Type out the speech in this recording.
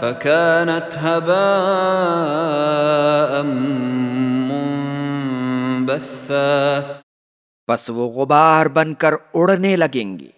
فكانت هباء منبثا. پس وہ غبار بن کر اڑنے لگیں گے۔